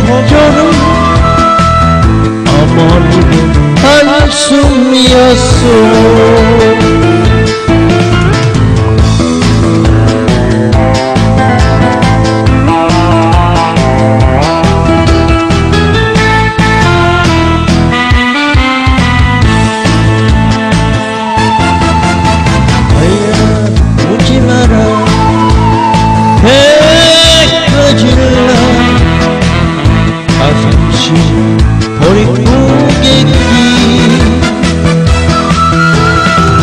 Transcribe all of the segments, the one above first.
걱정은 어머 가슴시 보릿고개기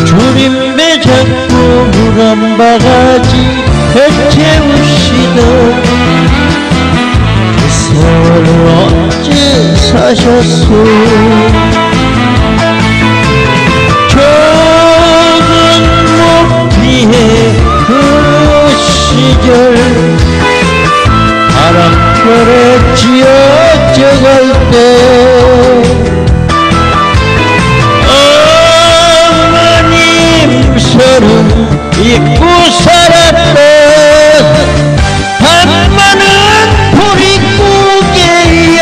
주림배 잡고 물한 바가지 배채우시던 그 세월 언제 사셨소 때 어머님 서름 잊고 살았던 한마는 보릿고개야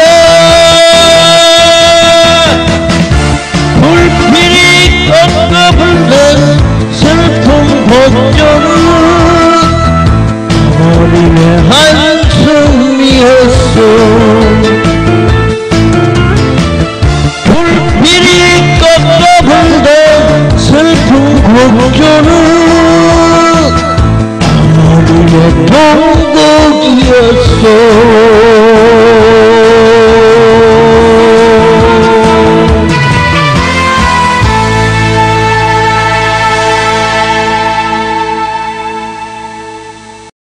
불필이 꺾어 불던 슬픈 걱정은 어머님의 한숨이었어 걱정은 어머님의 통곡이었어